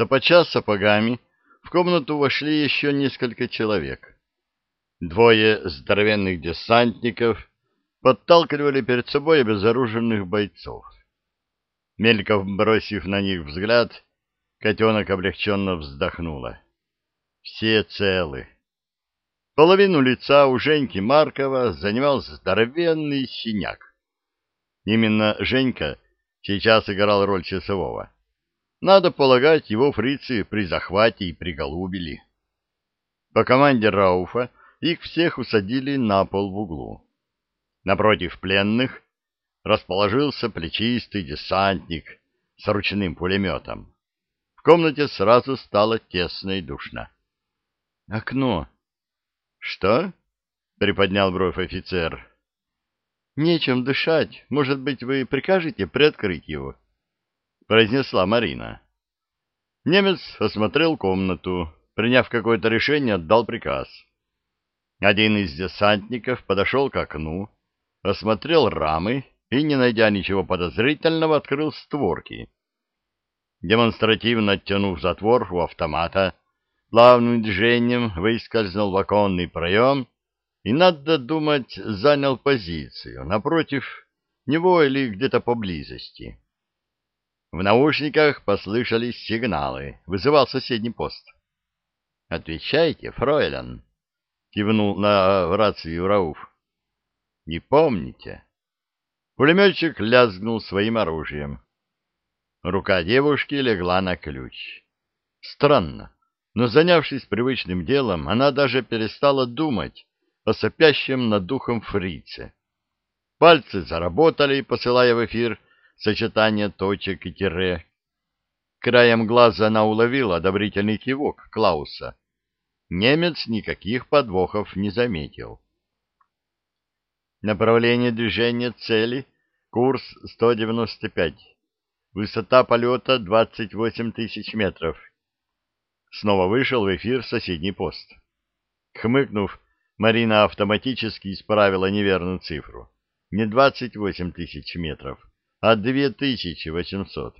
Топача сапогами в комнату вошли еще несколько человек. Двое здоровенных десантников подталкивали перед собой обезоруженных бойцов. Мельков бросив на них взгляд, котенок облегченно вздохнула. Все целы. Половину лица у Женьки Маркова занимал здоровенный синяк. Именно Женька сейчас играл роль часового. Надо полагать, его фрицы при захвате и приголубили. По команде Рауфа их всех усадили на пол в углу. Напротив пленных расположился плечистый десантник с ручным пулеметом. В комнате сразу стало тесно и душно. «Окно!» «Что?» — приподнял бровь офицер. «Нечем дышать. Может быть, вы прикажете приоткрыть его?» — произнесла Марина. Немец осмотрел комнату, приняв какое-то решение, отдал приказ. Один из десантников подошел к окну, осмотрел рамы и, не найдя ничего подозрительного, открыл створки. Демонстративно оттянув затвор у автомата, плавным движением выскользнул в оконный проем и, надо думать, занял позицию напротив него или где-то поблизости. В наушниках послышались сигналы, вызывал соседний пост. «Отвечайте, фройлен», — кивнул на рацию Рауф. «Не помните?» Пулеметчик лязгнул своим оружием. Рука девушки легла на ключ. Странно, но занявшись привычным делом, она даже перестала думать о сопящем над духом фрице. Пальцы заработали, посылая в эфир сочетание точек и тире. Краем глаза она уловила одобрительный кивок Клауса. Немец никаких подвохов не заметил. Направление движения цели, курс 195. Высота полета 28 тысяч метров. Снова вышел в эфир соседний пост. Хмыкнув, Марина автоматически исправила неверную цифру. Не 28 тысяч метров, а 2800.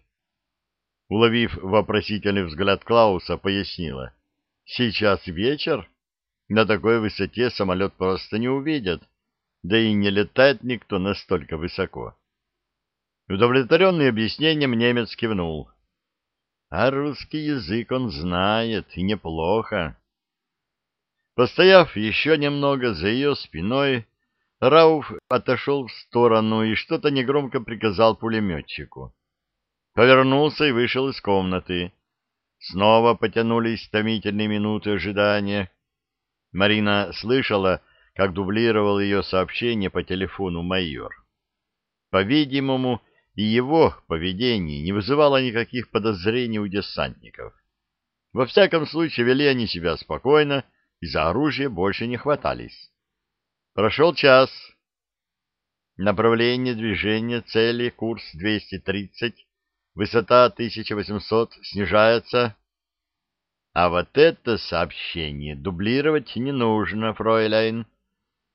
Уловив вопросительный взгляд Клауса, пояснила. Сейчас вечер? На такой высоте самолет просто не увидят, да и не летает никто настолько высоко. Удовлетворенный объяснением немец кивнул. А русский язык он знает, и неплохо. Постояв еще немного за ее спиной, Рауф отошел в сторону и что-то негромко приказал пулеметчику. Повернулся и вышел из комнаты. Снова потянулись томительные минуты ожидания. Марина слышала, как дублировал ее сообщение по телефону майор. По-видимому, и его поведение не вызывало никаких подозрений у десантников. Во всяком случае, вели они себя спокойно, и за оружие больше не хватались. Прошел час. Направление движения цели, курс 230, высота 1800, снижается. А вот это сообщение дублировать не нужно, фройляйн.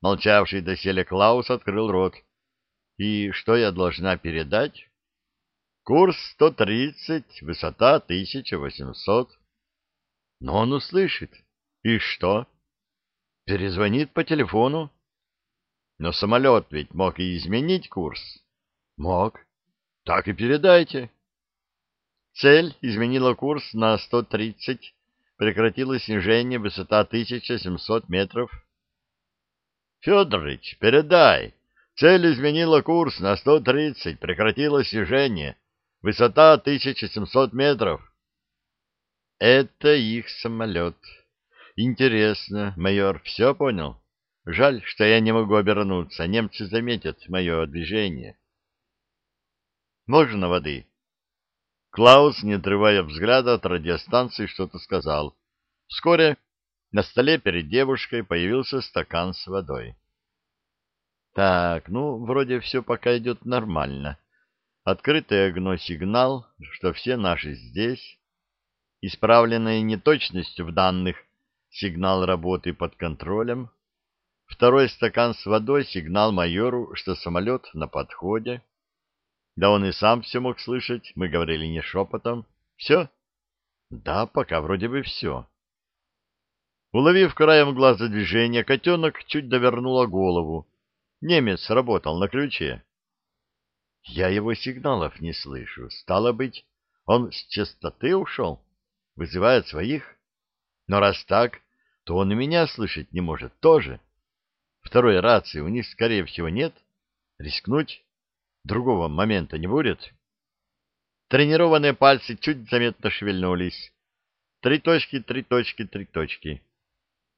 Молчавший доселе Клаус открыл рот. И что я должна передать? Курс 130, высота 1800. Но он услышит. И что? Перезвонит по телефону. Но самолет ведь мог и изменить курс. Мог. Так и передайте. Цель изменила курс на 130, прекратила снижение, высота 1700 метров. Федорович, передай. Цель изменила курс на 130, прекратила снижение, высота 1700 метров. Это их самолет. Интересно, майор все понял? Жаль, что я не могу обернуться. Немцы заметят мое движение. Можно воды? Клаус, не отрывая взгляда от радиостанции, что-то сказал. Вскоре на столе перед девушкой появился стакан с водой. Так, ну, вроде все пока идет нормально. Открытый огно сигнал, что все наши здесь. Исправленная неточность в данных сигнал работы под контролем. Второй стакан с водой, сигнал майору, что самолет на подходе. Да он и сам все мог слышать, мы говорили не шепотом. Все. Да, пока вроде бы все. Уловив краем глаза движение, котенок чуть довернула голову. Немец работал на ключе. Я его сигналов не слышу. Стало быть, он с частоты ушел? Вызывает своих? Но раз так, то он и меня слышать не может тоже. Второй рации у них, скорее всего, нет. Рискнуть? Другого момента не будет. Тренированные пальцы чуть заметно шевельнулись. Три точки, три точки, три точки.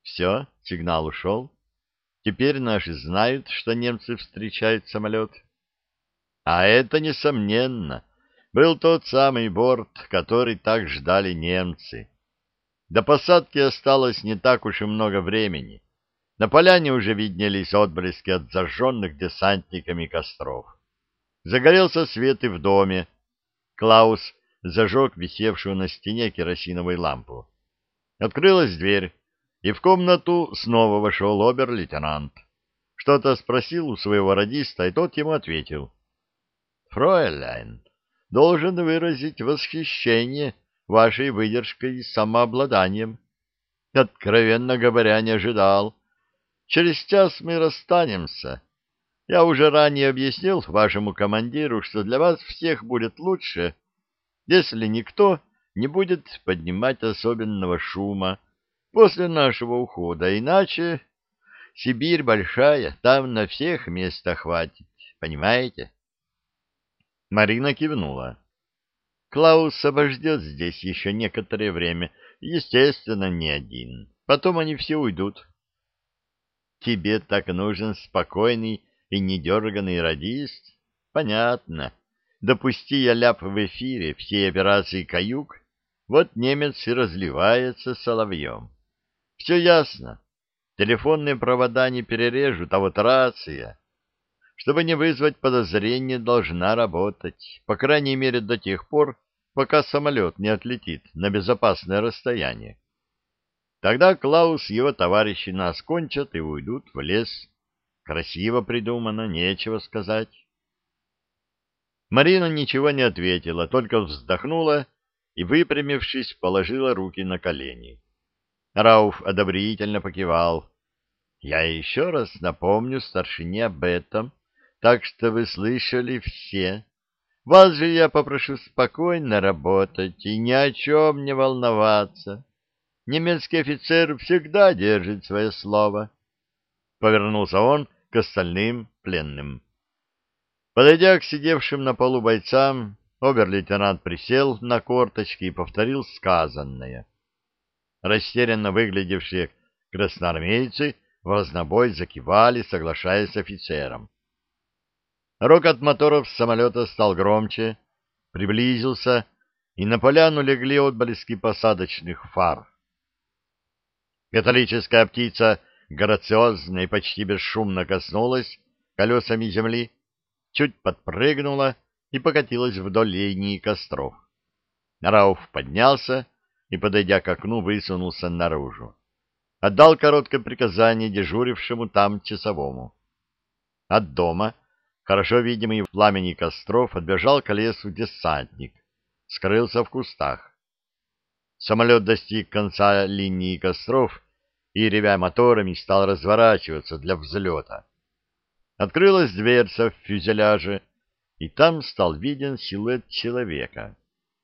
Все, сигнал ушел. Теперь наши знают, что немцы встречают самолет. А это, несомненно, был тот самый борт, который так ждали немцы. До посадки осталось не так уж и много времени. На поляне уже виднелись отблески от зажженных десантниками костров. Загорелся свет и в доме. Клаус зажег висевшую на стене керосиновую лампу. Открылась дверь, и в комнату снова вошел обер-лейтенант. Что-то спросил у своего радиста, и тот ему ответил. — Фройляйн, должен выразить восхищение вашей выдержкой и самообладанием. Откровенно говоря, не ожидал. Через час мы расстанемся. Я уже ранее объяснил вашему командиру, что для вас всех будет лучше, если никто не будет поднимать особенного шума после нашего ухода, иначе Сибирь большая, там на всех места хватит, понимаете? Марина кивнула. Клаус обождет здесь еще некоторое время, естественно, не один. Потом они все уйдут. Тебе так нужен спокойный и недерганный радист? Понятно. Допусти я ляп в эфире всей операции «Каюк», вот немец и разливается соловьем. Все ясно. Телефонные провода не перережут, а вот рация чтобы не вызвать подозрения, должна работать, по крайней мере до тех пор, пока самолет не отлетит на безопасное расстояние. Тогда Клаус и его товарищи нас кончат и уйдут в лес. Красиво придумано, нечего сказать. Марина ничего не ответила, только вздохнула и, выпрямившись, положила руки на колени. Рауф одобрительно покивал. — Я еще раз напомню старшине об этом, так что вы слышали все. Вас же я попрошу спокойно работать и ни о чем не волноваться. Немецкий офицер всегда держит свое слово. Повернулся он к остальным пленным. Подойдя к сидевшим на полу бойцам, обер-лейтенант присел на корточки и повторил сказанное. Растерянно выглядевшие красноармейцы в разнобой закивали, соглашаясь с офицером. Рокот моторов самолета стал громче, приблизился, и на поляну легли отблески посадочных фар. Металлическая птица грациозно и почти бесшумно коснулась колесами земли, чуть подпрыгнула и покатилась вдоль линии костров. Рауф поднялся и, подойдя к окну, высунулся наружу. Отдал короткое приказание дежурившему там часовому. От дома хорошо видимый в пламени костров, отбежал к лесу десантник, скрылся в кустах. Самолет достиг конца линии костров и, ревя моторами, стал разворачиваться для взлета. Открылась дверца в фюзеляже, и там стал виден силуэт человека.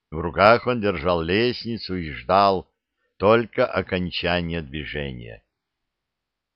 В руках он держал лестницу и ждал только окончания движения.